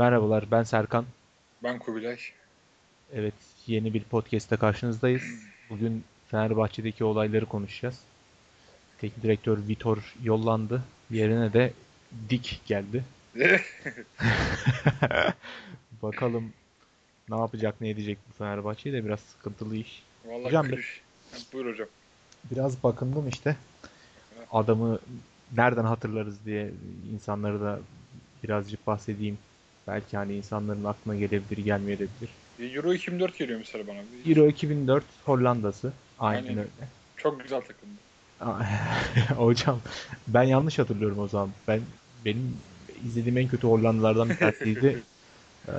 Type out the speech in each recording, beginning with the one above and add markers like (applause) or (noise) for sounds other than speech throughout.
Merhabalar, ben Serkan. Ben Kubilay. Evet, yeni bir podcast'te karşınızdayız. Bugün Fenerbahçe'deki olayları konuşacağız. Teknik direktör Vitor yollandı. Yerine de Dik geldi. (laughs) Bakalım ne yapacak, ne edecek bu Fenerbahçe de biraz sıkıntılı iş. Vallahi Hocam, klişe. Buyur hocam. Biraz bakındım işte. Adamı nereden hatırlarız diye insanları da birazcık bahsedeyim. Belki hani insanların aklına gelebilir, gelmeyebilir. Euro 2004 geliyor mesela bana. Euro 2004 Hollanda'sı. Aynen, Aynen. öyle. Çok güzel takımdı. (laughs) Hocam ben yanlış hatırlıyorum o zaman. Ben benim izlediğim en kötü Hollandalardan bir tanesiydi. (laughs) Ee,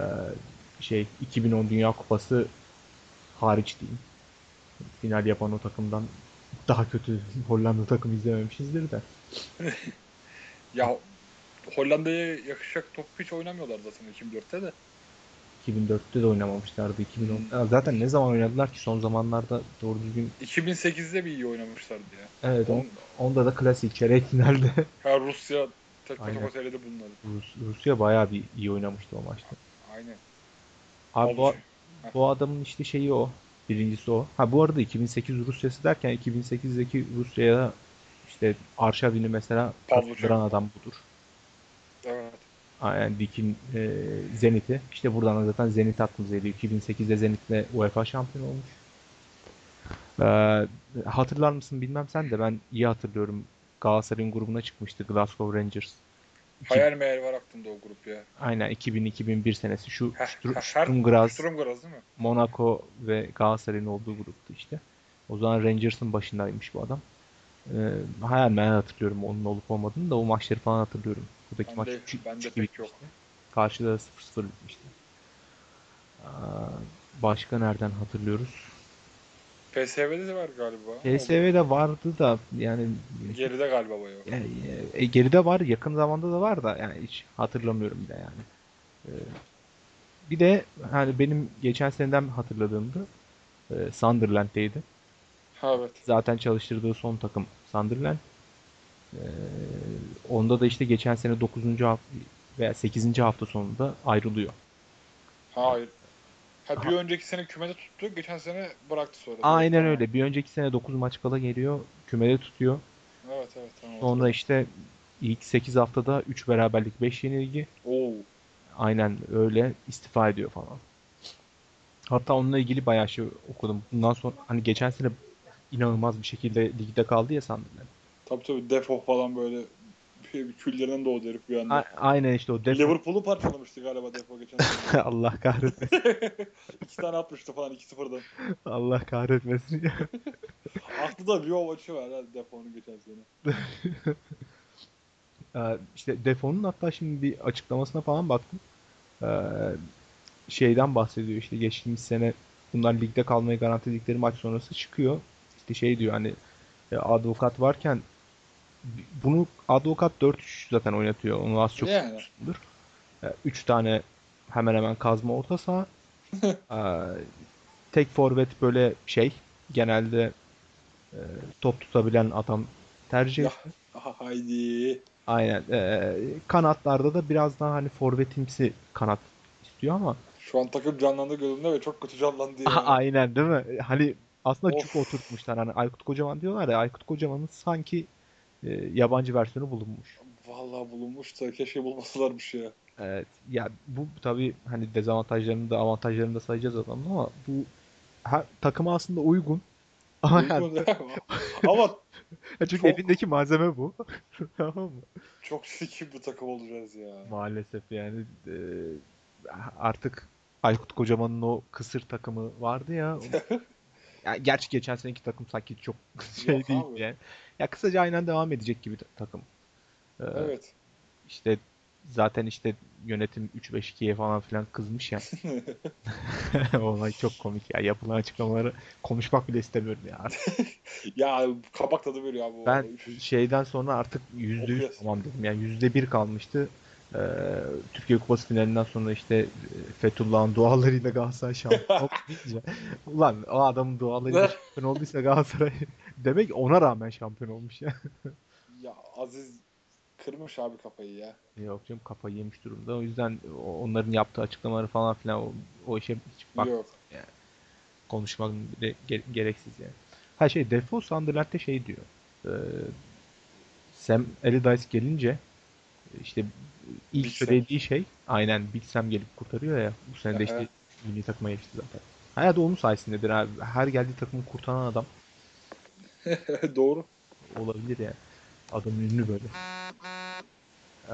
şey 2010 Dünya Kupası hariç diyeyim. Final yapan o takımdan daha kötü Hollanda takımı izlememişizdir de. (laughs) Ya Hollanda'ya yakışacak top hiç oynamıyorlar zaten 2004'te de. 2004'te de oynamamışlardı. 2010. Ya zaten ne zaman oynadılar ki son zamanlarda doğru düzgün. 2008'de bir iyi oynamışlardı ya. Evet, on- On- onda da klasik çeyrek finalde (laughs) Ha Rusya tek Aynen. tek öteledi bunları. Rus, Rusya bayağı bir iyi oynamıştı o maçta. Aynen. Abi bu, bu adamın işte şeyi o. Birincisi o. Ha bu arada 2008 Rusyası derken 2008'deki Rusya'ya işte Arşavin'i mesela kattıran adam budur. Yani Dik'in e, Zenit'i. İşte buradan da zaten Zenit aklımıza geliyor. 2008'de Zenit'le UEFA şampiyonu olmuş. Ee, hatırlar mısın bilmem sen de ben iyi hatırlıyorum. Galatasaray'ın grubuna çıkmıştı Glasgow Rangers. Hayal meyal var aklımda o grup ya. Aynen 2000-2001 senesi. Şu Heh, Stru- her- Sturm Graz, Sturm Graz değil mi? Monaco ve Galatasaray'ın olduğu gruptu işte. O zaman Rangers'ın başındaymış bu adam. Ee, hayal meyal hatırlıyorum onun olup olmadığını da o maçları falan hatırlıyorum. Buradaki Ben maç de- 3 ben de gibi bitmişti. Karşıda 0-0 bitmişti. Aa, başka nereden hatırlıyoruz? PSV'de de var galiba. PSV'de vardı da yani Geride galiba yok. e, e, geride var, yakın zamanda da var da yani hiç hatırlamıyorum bile yani. Ee, bir de hani benim geçen seneden hatırladığımda e, Sunderland'deydi. Ha evet. Zaten çalıştırdığı son takım Sunderland. Ee, onda da işte geçen sene 9. hafta veya 8. hafta sonunda ayrılıyor. Hayır. Ha bir önceki sene kümede tuttu, geçen sene bıraktı sonra. Aynen öyle. Bir önceki sene 9 maç kala geliyor. Kümede tutuyor. Evet evet tamam. Sonra işte ilk 8 haftada 3 beraberlik 5 yenilgi. Oo. Aynen öyle istifa ediyor falan. Hatta onunla ilgili bayağı şey okudum. Bundan sonra hani geçen sene inanılmaz bir şekilde ligde kaldı ya Sunderland. Tabii tabii defo falan böyle küllerinden doğdu herif bir anda. A- aynen işte o def Liverpool'u parçalamıştı galiba defo geçen sene. (laughs) Allah kahretmesin. (laughs) İki tane atmıştı falan 2-0'dan. Allah kahretmesin. (laughs) Aklında bir o maçı var ha defonun geçen sene. Ee, işte Defoe'nun hatta şimdi bir açıklamasına falan baktım. Ee, şeyden bahsediyor işte geçtiğimiz sene bunlar ligde kalmayı garantiledikleri maç sonrası çıkıyor. İşte şey diyor hani e, advokat varken bunu advokat 4-3 zaten oynatıyor. Onu az çok Yani. biliyorsundur. 3 tane hemen hemen kazma orta saha. (laughs) Ee, tek forvet böyle şey genelde e, top tutabilen adam tercih. Aha haydi. Aynen. Ee, kanatlarda da biraz daha hani forvetimsi kanat istiyor ama Şu an takım canlandı gözümde ve çok kötü canlandı yani. aynen değil mi? Hani aslında Of. cuk oturtmuşlar. Hani Aykut Kocaman diyorlar ya Aykut Kocaman'ın sanki e, yabancı versiyonu bulunmuş. Vallahi bulunmuş da keşke bulmasalarmış ya. Evet. Ya bu tabii hani dezavantajlarını da avantajlarını da sayacağız adamın ama bu her, takıma aslında uygun. (laughs) Ama yani- Uygun (laughs) ya. Ama çünkü çok- elindeki malzeme bu. (laughs) Tamam mı? çok sikim bir takım olacağız ya. Maalesef yani e, artık Aykut Kocaman'ın o kısır takımı vardı ya. o- ya gerçi geçen seneki takım sanki çok şey Yok değil abi. yani. Ya kısaca aynen devam edecek gibi ta- takım. Ee, Evet. işte zaten işte yönetim 3-5-2'ye falan filan kızmış ya. (laughs) Olay çok komik ya. Yapılan açıklamaları konuşmak bile istemiyorum ya. (laughs) ya kabak tadı veriyor abi. Ben şeyden sonra artık %100 Okuyorsun. tamam dedim. Yani %1 kalmıştı. Ee, Türkiye Kupası finalinden sonra işte e, Fethullah'ın dualarıyla Galatasaray şampiyon (laughs) deyince ulan o adamın dualarıyla şampiyon olduysa Galatasaray demek ona rağmen şampiyon olmuş ya. (laughs) Ya Aziz Kırmış abi kafayı ya. Yok canım kafayı yemiş durumda. O yüzden onların yaptığı açıklamaları falan filan o, o işe hiç bak Yok. konuşmak bile ge- gereksiz yani. Ha şey Defoe Sunderland'de şey diyor. Ee, Sam Allardyce gelince işte ilk Big Sam. söylediği şey aynen Big Sam gelip kurtarıyor ya. Bu sene de işte milli takıma geçti zaten. Hayat onun sayesindedir abi. Her geldiği takımı kurtaran adam (laughs) Doğru. olabilir yani. Adam ünlü böyle. Ee,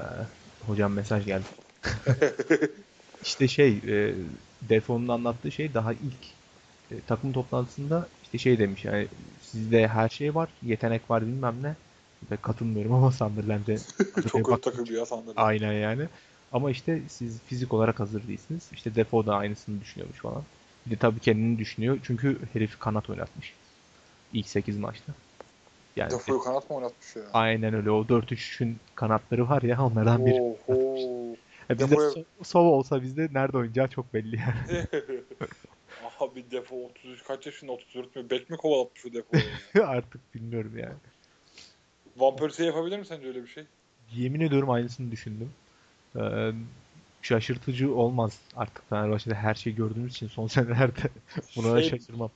hocam mesaj geldi. (laughs) işte şey e, Defoe'nun anlattığı şey daha ilk e, takım toplantısında işte şey demiş yani sizde her şey var, yetenek var bilmem ne. Ve katılmıyorum ama Sunderland'e (laughs) Çok kötü takım ya sanırım. Aynen yani. Ama işte siz fizik olarak hazır değilsiniz. İşte Defoe da aynısını düşünüyormuş falan. Bir de tabii kendini düşünüyor. Çünkü herif kanat oynatmış. İlk 8 maçta. Yani Defoe'yu kanat mı oynatmış ya? aynen öyle. O 4-3'ün kanatları var ya onlardan biri. Oho. (laughs) Ya bizde so- Sova olsa bizde nerede oynayacağı çok belli yani. (laughs) Abi Defoe 33 kaç yaşında 34 mü? Bek mi kovalatmış o Defoe'yu ya? (laughs) Artık bilmiyorum yani. Van Persie yapabilir mi sence öyle bir şey? Yemin ediyorum aynısını düşündüm. Ee, şaşırtıcı olmaz artık Fenerbahçe'de her şeyi gördüğümüz için son senelerde buna da Şey- şaşırmam.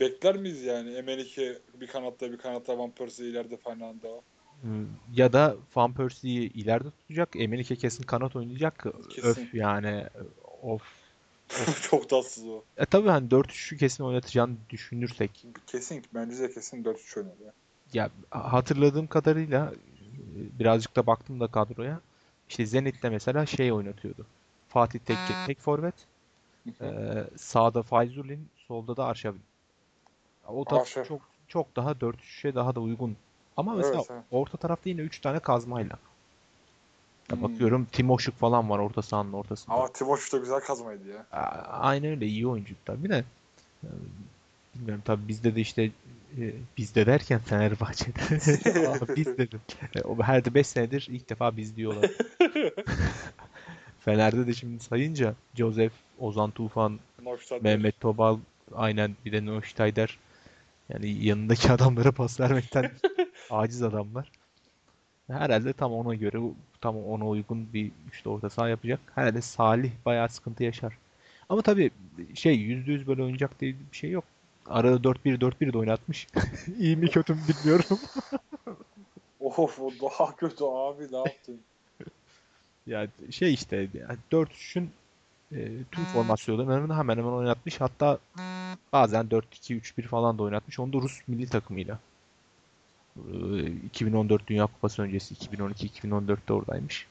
Bekler miyiz yani? Emenike bir kanatta bir kanatta Van Persie ileride Fernando. Hmm, Ya da Van Persie'yi ileride tutacak. Emenike kesin kanat oynayacak. Kesin. Öf yani of. (laughs) Çok tatsız o. E tabii hani 4-3'ü kesin oynatacağını düşünürsek. Kesin bence de kesin 4-3 oynar ya. Ya hatırladığım kadarıyla e, birazcık da baktım da kadroya. İşte Zenit'te mesela şey oynatıyordu. Fatih Tekke tek forvet. Ee, sağda Fayzulin, solda da Arşavin. O tabii Arşav. çok çok daha 4-3'e daha da uygun. Ama mesela Evet, evet. orta tarafta yine 3 tane kazmayla. Ya Hmm. bakıyorum Timoşuk falan var orta sahanın ortasında. Ama Timoş da güzel kazmaydı ya. Aynen öyle iyi oyuncu tabii de. e, Bilmiyorum tabii bizde de işte e, bizde derken Fenerbahçe'de. (laughs) Biz dedim. E, O her 5 senedir ilk defa biz diyorlar. (laughs) Fener'de de şimdi sayınca Joseph, Ozan Tufan, Mehmet Tobal, aynen bir de Neusteider. Yani yanındaki (laughs) adamlara pas vermekten aciz adamlar. Herhalde tam ona göre, tam ona uygun bir üçlü orta saha yapacak. Herhalde Salih bayağı sıkıntı yaşar. Ama tabii şey %100 böyle oynayacak diye bir şey yok. Arada 4-1-4-1 de oynatmış. (laughs) İyi mi kötü mü bilmiyorum. (laughs) Of o daha kötü abi ne yaptın? Yani şey işte yani 4-3'ün e, tüm formasyonlarını hemen hemen oynatmış. Hatta bazen 4-2-3-1 falan da oynatmış. Onu da Rus milli takımıyla. E, 2014 Dünya Kupası öncesi 2012-2014'te oradaymış.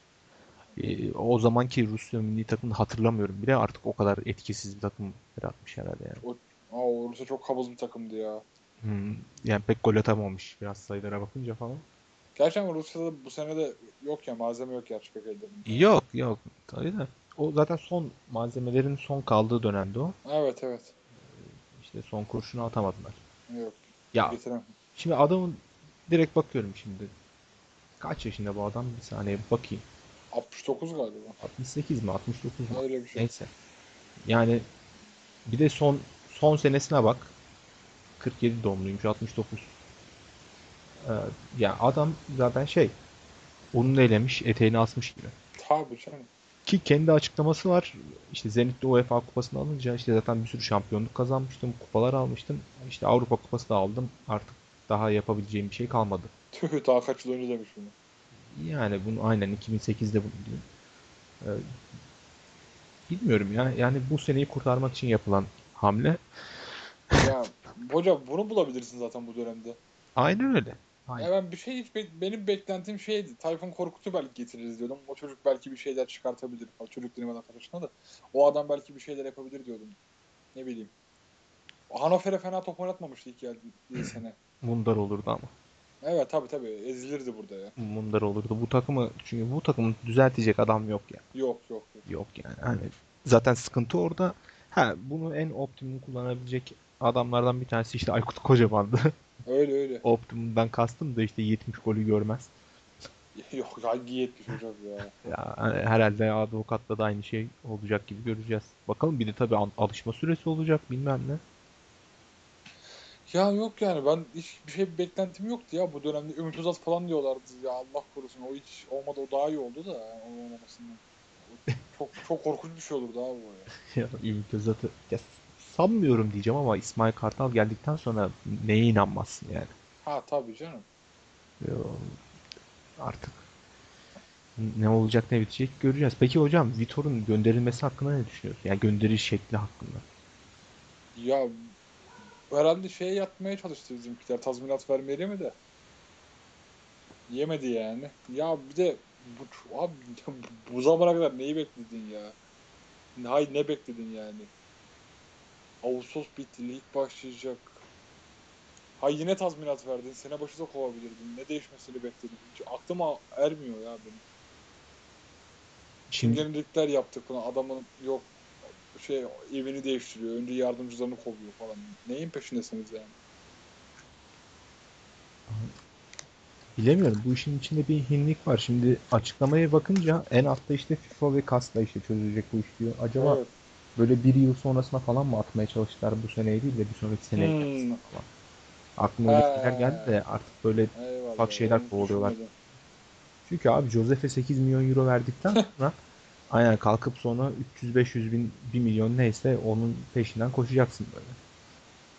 E, o zamanki Rusya milli takımını hatırlamıyorum bile. Artık o kadar etkisiz bir takım yaratmış herhalde yani. Aa, o Rusya çok kabız bir takımdı ya. Hmm, yani pek gol atamamış biraz sayılara bakınca falan. Gerçi ama Rusya'da bu sene de yok ya malzeme yok ya açık ellerinde. Yok yok tabii de. O zaten son malzemelerin son kaldığı dönemde o. Evet evet. İşte son kurşunu atamadılar. Yok. Ya Getiremem. şimdi adamın direkt bakıyorum şimdi. Kaç yaşında bu adam? Bir saniye bir bakayım. 69 galiba. 68 mi 69 mu? Öyle bir şey. Neyse. Yani bir de son son senesine bak. 47 doğumluymuş 69. Ee, ya adam zaten şey ununu elemiş eteğini asmış gibi. Tabii canım. Ki kendi açıklaması var. İşte Zenit'te UEFA kupasını alınca işte zaten bir sürü şampiyonluk kazanmıştım. Kupalar almıştım. İşte Avrupa kupası da aldım. Artık daha yapabileceğim bir şey kalmadı. Tüh daha kaç yıl önce demiş bunu. Yani bunu aynen 2008'de bunu diyor. Ee, bilmiyorum ya. Yani bu seneyi kurtarmak için yapılan hamle. Ya hocam bunu bulabilirsin zaten bu dönemde. Aynen öyle. Ya ben bir şey hiç be- benim beklentim şeydi. Tayfun Korkut'u belki getiririz diyordum. O çocuk belki bir şeyler çıkartabilir. O çocuk dedim arkadaşına da. O adam belki bir şeyler yapabilir diyordum. Ne bileyim. Hannover'e fena top oynatmamıştı ilk geldiği (clears throat) sene. Mundar olurdu ama. Evet tabii tabii ezilirdi burada ya. Mundar olurdu. Bu takımı çünkü bu takımı düzeltecek adam yok ya. Yok yok yok. Yok yani. Hani zaten sıkıntı orada. Ha bunu en optimum kullanabilecek adamlardan bir tanesi işte Aykut Kocaman'dı. (laughs) Öyle öyle. Optimum'dan kastım da işte 70 golü görmez. (laughs) Yok hangi yetmiş hocam ya. Ya hani herhalde Advokat'ta da aynı şey olacak gibi göreceğiz. Bakalım bir de tabii alışma süresi olacak bilmem ne. Ya yok yani ben hiç bir şey bir beklentim yoktu ya bu dönemde Ümit Uzat falan diyorlardı ya Allah korusun o hiç olmadı o daha iyi oldu da yani onun olmamasından. Çok çok korkunç bir şey olurdu abi o ya. (laughs) Ya Ümit Özat'ı ya sanmıyorum diyeceğim ama İsmail Kartal geldikten sonra neye inanmazsın yani. Ha tabii canım. Artık ne olacak ne bitecek göreceğiz. Peki hocam Vitor'un gönderilmesi hakkında ne düşünüyorsun? Yani gönderiş şekli hakkında. Ya herhalde şeye yatmaya çalıştı bizimkiler tazminat vermeli mi de. Yemedi yani. Ya bir de bu, abi (laughs) bu zamana kadar neyi bekledin ya? Hay ne bekledin yani? Ağustos bitti, lig başlayacak. Ha yine tazminat verdin, sene başı da kovabilirdin. Ne değişmesini bekledin? Hiç aklıma ermiyor ya benim. Şimdi Yenilikler yaptık buna. Adamın yok şey evini değiştiriyor. Önce yardımcılarını kovuyor falan. Neyin peşindesiniz yani? bilemiyorum bu işin içinde bir hinlik var. Şimdi açıklamaya bakınca en altta işte FIFA ve CAS'la işte çözülecek bu iş diyor. Acaba Evet. Böyle bir yıl sonrasına falan mı atmaya çalıştılar bu seneye değil de bir sonraki seneye Hmm. falan. Aklıma öyle şeyler geldi de artık böyle Eyvallah. Ufak şeyler kovalıyorlar. Çünkü abi Josef'e 8 milyon euro verdikten (laughs) sonra aynen kalkıp sonra 300-500 bin 1 milyon neyse onun peşinden koşacaksın böyle.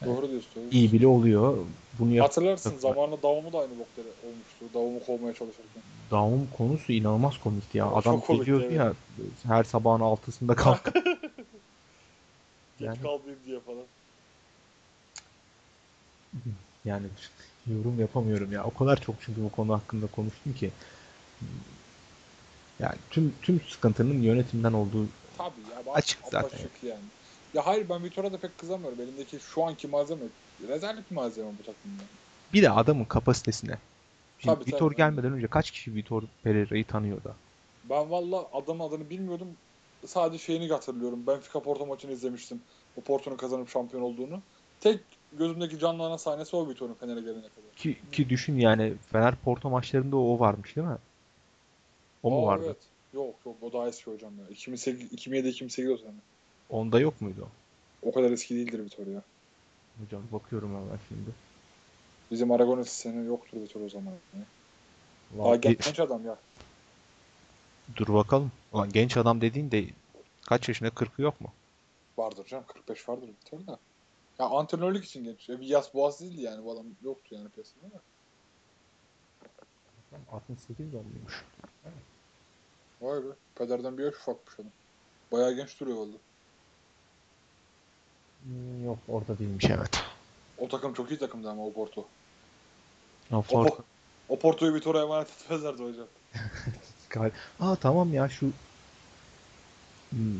Doğru diyorsun. Doğru. İyi bile oluyor. Bunu yap Hatırlarsın Takımlar. zamanında Davum'u da aynı bokları olmuştu. Davum'u kovmaya çalışırken. Daum konusu inanılmaz komikti ya. Adam çok geliyordu ya her sabahın altısında kalk. (laughs) Yani- kalmayayım diye falan. yani yorum yapamıyorum ya. O kadar çok çünkü bu konu hakkında konuştum ki. Yani tüm tüm sıkıntının yönetimden olduğu Tabii ya. Açık zaten. yani. Ya hayır ben Vitor'a da pek kızamıyorum. Elimdeki şu anki malzeme rezalet malzeme bu takımda. bir de adamın kapasitesine. Şimdi Tabii, Vitor tabii. gelmeden önce kaç kişi Vitor Pereira'yı tanıyor da? Ben valla adamın adını bilmiyordum. Sadece şeyini hatırlıyorum. Benfica Porto maçını izlemiştim. O Porto'nun kazanıp şampiyon olduğunu. Tek gözümdeki canlanan sahnesi o Vitor'un Fener'e gelene kadar. Ki, ki düşün yani Fener Porto maçlarında o varmış değil mi? O mu Aa, vardı? Evet. Yok yok o daha eski hocam ya. 2008, 2007-2008 o sene. Onda yok muydu? O kadar eski değildir Vitor ya. Hocam bakıyorum hemen şimdi. Bizim Aragones sene yoktur Vitor o zaman. Ya. Daha genç adam ya. Dur bakalım. Ulan genç adam dediğin de kaç yaşında 40'ı yok mu? Vardır canım 45 vardır Vitor da. Ya antrenörlük için genç. Ya bir yaz boğaz değildi yani bu adam yoktu yani piyasada da. 68 doğumluymuş. Vay be. Pederden bir yaş ufakmış adam. Bayağı genç duruyor valla. Hmm, Yok orada değilmiş evet. O takım çok iyi takımdı ama o Porto. O O, Ford- Po- o Porto'yu Vitor'a emanet etmezlerdi hocam. (laughs) Gal- Aa tamam ya şu Hmm.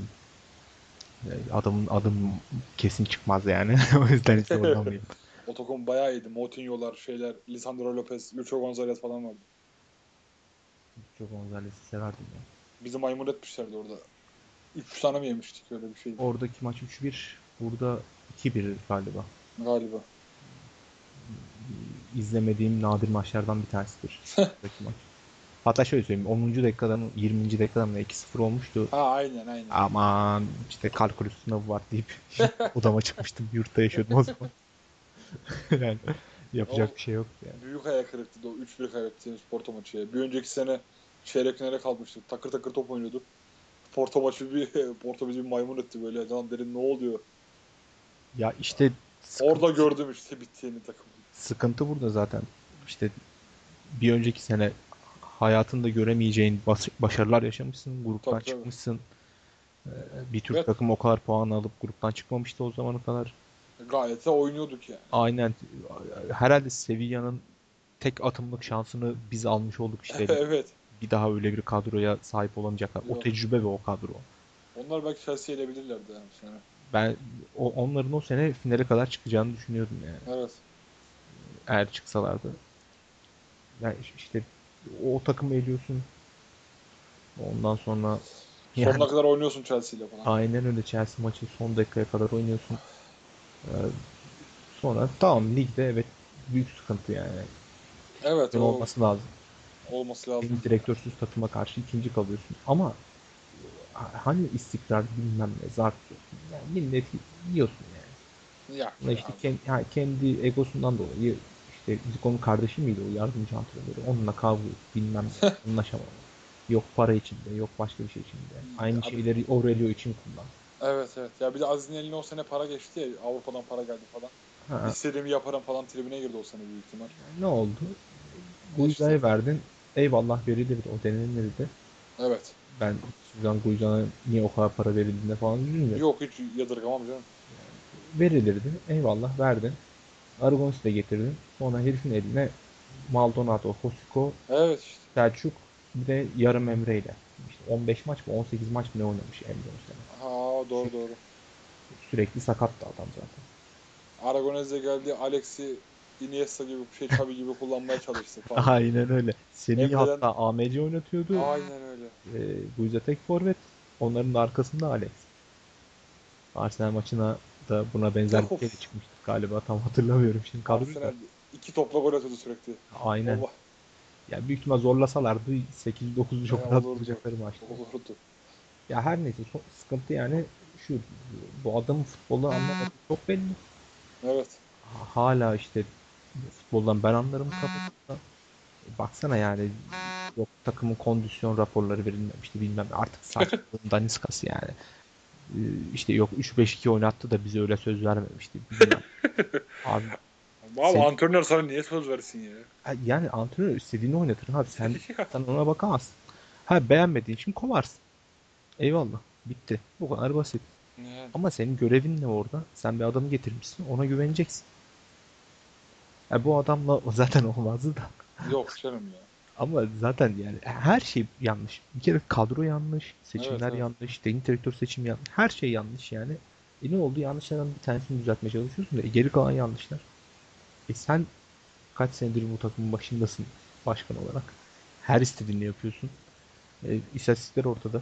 E, Adamın adım kesin çıkmaz yani. (laughs) o yüzden hiç zorlamayayım. (laughs) O takım bayağı iyiydi. Moutinho'lar, şeyler, Lisandro Lopez, Lucho Gonzalez falan vardı. Çok Gonzalez'i severdim ya. Bizi maymun etmişlerdi orada. 3 tane mi yemiştik öyle bir şey Oradaki maç 3-1, burada 2-1 galiba. galiba. İzlemediğim nadir maçlardan bir tanesidir. (laughs) Maç. Hatta şöyle söyleyeyim 10. dakikadan 20. dakikadan mı 2-0 olmuştu. Ha aynen aynen. Aman işte kalkülüs sınavı var deyip (laughs) odama çıkmıştım. Yurtta yaşıyordum o zaman. (laughs) yani yapacak O- bir şey yok yani. Büyük ayak kırıktı o 3-1 kaybettiğimiz Porto maçı. ya. Bir önceki sene çeyrek finale kalmıştık. Takır takır top oynuyorduk. Porto maçı bir (laughs) Porto bizi bir maymun etti böyle. Lan derin ne oluyor? Ya işte sıkıntı, Orada gördüm işte bittiğini takımın. sıkıntı burada zaten. İşte bir önceki sene hayatında göremeyeceğin bas- başarılar yaşamışsın. Gruptan Tabii, tabii. çıkmışsın. Ee, Bir Türk Evet. takım o kadar puan alıp gruptan çıkmamıştı o zamana kadar. Gayet de oynuyorduk yani. Aynen. Herhalde Sevilla'nın tek atımlık şansını biz almış olduk işte. (laughs) evet. bir daha öyle bir kadroya sahip olamayacaklar. O Yok. tecrübe ve o kadro. Onlar belki Chelsea'ye elebilirlerdi yani bu sene. Ben o, onların o sene finale kadar çıkacağını düşünüyordum yani. Evet. Eğer çıksalardı. Yani işte o takımı eliyorsun. Ondan sonra yani Sonuna kadar oynuyorsun Chelsea ile falan. aynen öyle Chelsea maçı son dakikaya kadar oynuyorsun. Ee, sonra tamam ligde evet büyük sıkıntı yani. Evet o olması lazım. olması lazım. Bir direktörsüz takıma karşı ikinci kalıyorsun. Ama hani istikrar bilmem ne zart yani milleti yiyorsun yani. Ya, Ama işte ya. kendi, yani kendi egosundan dolayı işte Zico'nun kardeşi miydi o yardımcı antrenörü? Onunla kavga bilmem ne (laughs) anlaşamam. Yok para içinde, yok başka bir şey içinde. Aynı Abi- şeyleri Aurelio için kullan. Evet evet. Ya bir de Aziz'in eline o sene para geçti ya. Avrupa'dan para geldi falan. Ha, İstediğimi yaparım falan tribüne girdi o sene büyük ihtimal. ne oldu? Guiza'ya verdin. Eyvallah verilirdi. O denenirdi. Evet. Ben Suzan Guiza'na niye o kadar para verildiğinde falan üzülmüyorum. Yok hiç yadırgamam canım. Verilirdi. Eyvallah verdin. Aragonis'i de getirdin. Sonra herifin eline Maldonado, Hosiko, Evet işte. Selçuk bir de yarım Emre ile. İşte 15 maç mı 18 maç mı ne oynamış Emre o sene. Ha doğru doğru. Sürekli sakattı adam zaten. Aragonese geldi. Alex'i Iniesta gibi şey Xavi gibi kullanmaya çalıştı falan. (laughs) Aynen öyle. Seni Emre'den- hatta AMC oynatıyordu. Aynen öyle. Ee, Guiza tek forvet. Onların da arkasında Alex. Arsenal maçına da buna benzer bir şey çıkmıştı galiba. Tam hatırlamıyorum şimdi kadroyu da. İki topla gol atıyordu sürekli. Aynen. Allah. Ya büyük ihtimal zorlasalardı 8-9'u çok rahat bulacakları maçtı. Olurdu. Ya her neyse sıkıntı yani şu bu adamın futbolu anlamadığı çok belli. Evet. Ha- Hala işte futboldan ben anlarım kafasında. E, Baksana yani yok takımın kondisyon raporları verilmemişti bilmem artık saçmalığın (laughs) daniskası yani. Ee, işte yok 3-5-2 oynattı da bize öyle söz vermemişti. (laughs) Abi Abi Sen- antrenör sana niye söz versin ya? Yani antrenör istediğini oynatır abi. Sen, sen ona bakamazsın. Ha beğenmediğin için kovarsın. Eyvallah. Bitti. Bu kadar basit. Yani. Ama senin görevin ne orada? Sen bir adamı getirmişsin. Ona güveneceksin. Ya bu adamla zaten (laughs) olmazdı da. Yok canım ya. Ama zaten yani her şey yanlış. Bir kere kadro yanlış, seçimler Evet, evet. yanlış, teknik direktör seçimi yanlış. Her şey yanlış yani. E ne oldu? Yanlışlardan bir tanesini düzeltmeye çalışıyorsun da e geri kalan yanlışlar. E sen kaç senedir bu takımın başındasın başkan olarak. Her istediğini yapıyorsun. E, istatistikler ortada.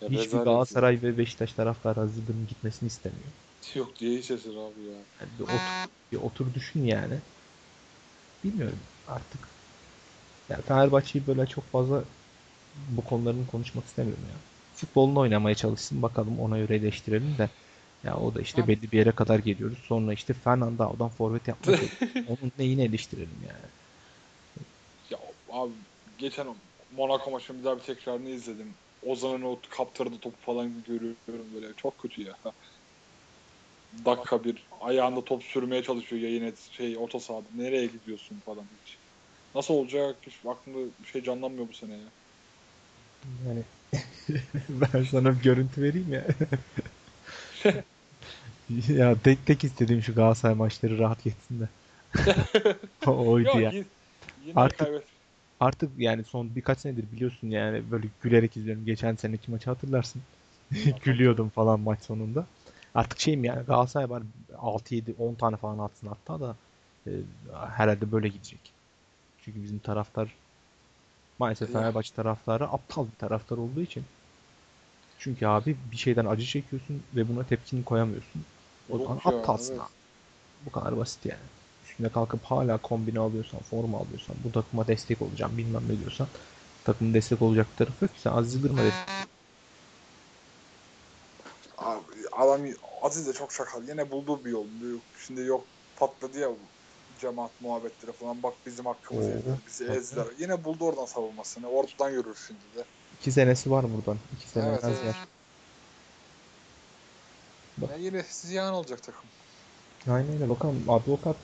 ya Hiçbir Galatasaray ve Beşiktaş taraftarı Yıldırım'ın gitmesini istemiyor. Yok diye hiç abi ya. Yani bir otur, bir otur düşün yani. Bilmiyorum artık. Ya Fenerbahçe'yi böyle çok fazla bu konularını konuşmak istemiyorum ya. Futbolunu oynamaya çalışsın bakalım ona göre eleştirelim de. Ya o da işte belli bir yere kadar geliyoruz. Sonra işte Fernando'dan forvet yapmak (laughs) onun neyini eleştirelim yani. Ya abi geçen Monaco maçının bir daha bir tekrarını izledim. Ozan'ın o kaptırdığı topu falan görüyorum böyle. Çok kötü ya. Dakika bir ayağında top sürmeye çalışıyor yayın et şey orta sahada. Nereye gidiyorsun falan hiç. Nasıl olacak? Hiç aklımda bir şey canlanmıyor bu sene ya. Yani (laughs) ben sana bir görüntü vereyim ya. (laughs) ya tek tek istediğim şu Galatasaray maçları rahat geçsin de. (laughs) Oydu Ya ya. yine, yine Artık- kaybet. Artık yani son birkaç senedir biliyorsun yani böyle gülerek izliyorum. Geçen seneki maçı hatırlarsın. Gülüyordum falan maç sonunda. Artık şeyim yani Galatasaray var 6-7 10 tane falan atsın hatta da e, herhalde böyle gidecek. Çünkü bizim taraftar maalesef. Fenerbahçe taraftarı aptal bir taraftar olduğu için. Çünkü abi bir şeyden acı çekiyorsun ve buna tepkini koyamıyorsun. O zaman aptalsın evet. abi. Bu kadar basit yani. Üstüne kalkıp hala kombine alıyorsan, forma alıyorsan, bu takıma destek olacağım bilmem ne diyorsan takımın destek olacak tarafı yok ki. Sen Aziz Yıldırım'a destek Abi adam Aziz de çok şakal. Yine bulduğu bir yol. Şimdi yok patladı ya bu cemaat muhabbetleri falan. Bak bizim hakkımızı Oo. yediler. Bizi ezdiler. Yine buldu oradan savunmasını. Ortadan yürür şimdi de. İki senesi var buradan. İki sene Evet, az evet. yer. Bak. Ya yine ziyan olacak takım. Aynen öyle. Bakalım avukat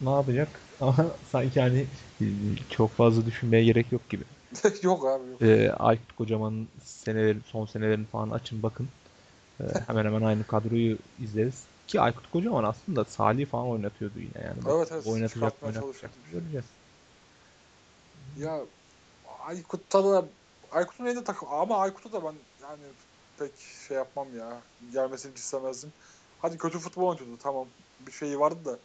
ne yapacak? (laughs) Ama sanki hani e, çok fazla düşünmeye gerek yok gibi. (laughs) yok abi yok. Ee, Aykut Kocaman'ın seneleri, son senelerini falan açın bakın. Ee, hemen hemen aynı kadroyu izleriz. Ki Aykut Kocaman aslında Salih falan oynatıyordu yine yani. Evet, evet. Oynatacak, oynatacak. Göreceğiz. Ya Aykut'ta da Aykut'un elinde takım ama Aykut'u da ben yani pek şey yapmam ya. Gelmesini istemezdim. Hadi kötü futbol oynuyordu tamam. Bir şeyi vardı da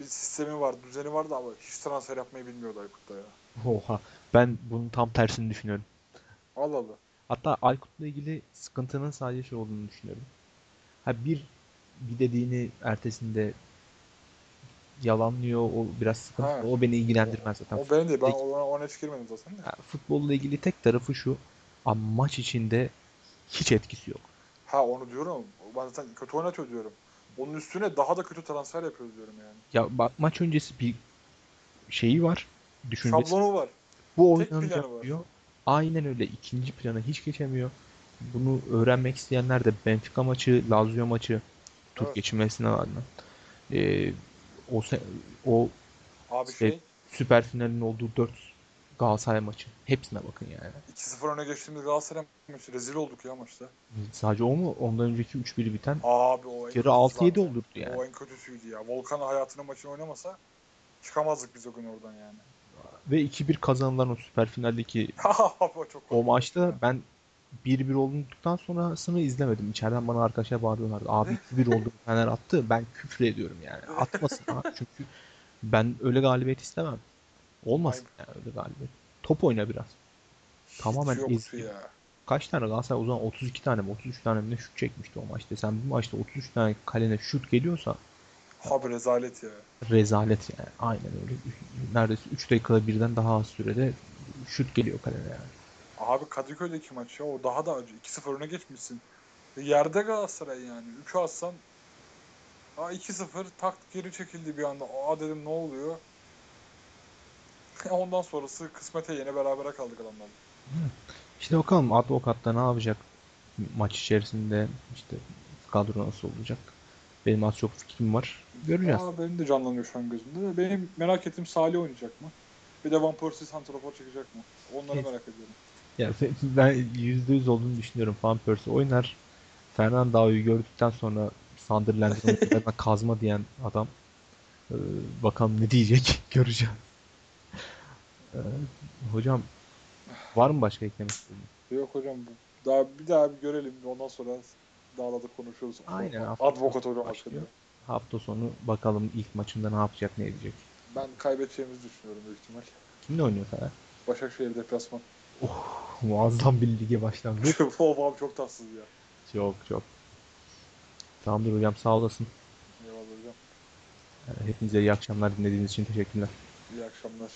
bir sistemi vardı, düzeni vardı ama hiç transfer yapmayı bilmiyordu Aykut'ta ya. Oha. Ben bunun tam tersini düşünüyorum. Allah Allah. Hatta Aykut'la ilgili sıkıntının sadece şey olduğunu düşünüyorum. Ha bir bir dediğini ertesinde yalanlıyor. O biraz sıkıntı. Ha. O beni ilgilendirmez zaten. O benim de ben Peki. ona, ona hiç girmedim zaten de. Ha, futbolla ilgili tek tarafı şu. Ama maç içinde hiç etkisi yok. Ha onu diyorum. Ben zaten kötü oynatıyor diyorum. Onun üstüne daha da kötü transfer yapıyoruz diyorum yani. Ya bak maç öncesi bir şeyi var. Düşüncesi. Şablonu var. Bu oynanacak diyor. Aynen öyle. ikinci plana hiç geçemiyor. Bunu öğrenmek isteyenler de Benfica maçı, Lazio maçı tur Evet. geçirmesine adına. Ee, o o Abi Şey- şey süper finalin olduğu 4 Galatasaray maçı. Hepsine bakın yani. 2-0 öne geçtiğimiz Galatasaray maçı rezil olduk ya maçta. Sadece o mu? Ondan önceki 3-1 biten Abi o yarı kötüsü 6-7 zaten. olurdu yani. O en kötüsüydü ya. Volkan hayatının maçını oynamasa çıkamazdık biz o gün oradan yani. Ve 2-1 kazanılan o süper finaldeki (laughs) o maçta ya. ben 1-1 olduktan sonrasını izlemedim. İçeriden bana arkadaşlar bağırıyorlardı. Abi (laughs) 2-1 oldu Fener attı. Ben küfür ediyorum yani. Atmasın ha. Çünkü ben öyle galibiyet istemem. Olmasın yani öyle galibiyet. Top oyna biraz. Hiç tamamen ezgi. ya. Kaç tane Galatasaray o zaman 32 tane mi 33 tane mi ne şut çekmişti o maçta. Sen bu maçta 33 tane kalene şut geliyorsa Abi rezalet ya. rezalet yani. Aynen öyle. Neredeyse 3 dakikada birden daha az sürede şut geliyor kalene yani. Abi Kadıköy'deki maç ya o daha da acı. 2-0 öne geçmişsin. E, Yerde Galatasaray yani. 3'ü atsan Aa 2-0 tak geri çekildi bir anda. Aa dedim ne oluyor? (laughs) Ondan sonrası kısmete yine berabere kaldık adamlarla. İşte bakalım Advokat'ta ne yapacak maç içerisinde işte kadro nasıl olacak. Benim az çok fikrim var. Göreceğiz. Aa, benim de canlanıyor şu an gözümde. de. Benim merak ettiğim Salih oynayacak mı? Bir de Van Persie santrafor çekecek mi? Onları Evet. merak ediyorum. Ya be- (laughs) ben %100 olduğunu düşünüyorum. Van Persie oynar. Fernando'yu gördükten sonra Sunderland'ın (laughs) oyuncularına kazma diyen adam Ee, bakalım ne diyecek (laughs) göreceğiz. Ee, hocam var mı başka eklemek istediğin? Yok hocam bu. Daha bir daha bir görelim. Ondan sonra daha da konuşuruz. Aynen, hafta Advokat hocam başlıyor. hakkında. Hafta sonu bakalım ilk maçında ne yapacak ne edecek. Ben kaybedeceğimizi düşünüyorum büyük ihtimal. Kimle oynuyor Fener? Başakşehir deplasman. Muazzam bir lige başlangıç. (laughs) Babam çok tatsız ya. Çok çok. Tamamdır hocam sağ olasın. Eyvallah hocam. Hepinize iyi akşamlar dinlediğiniz için teşekkürler. İyi akşamlar.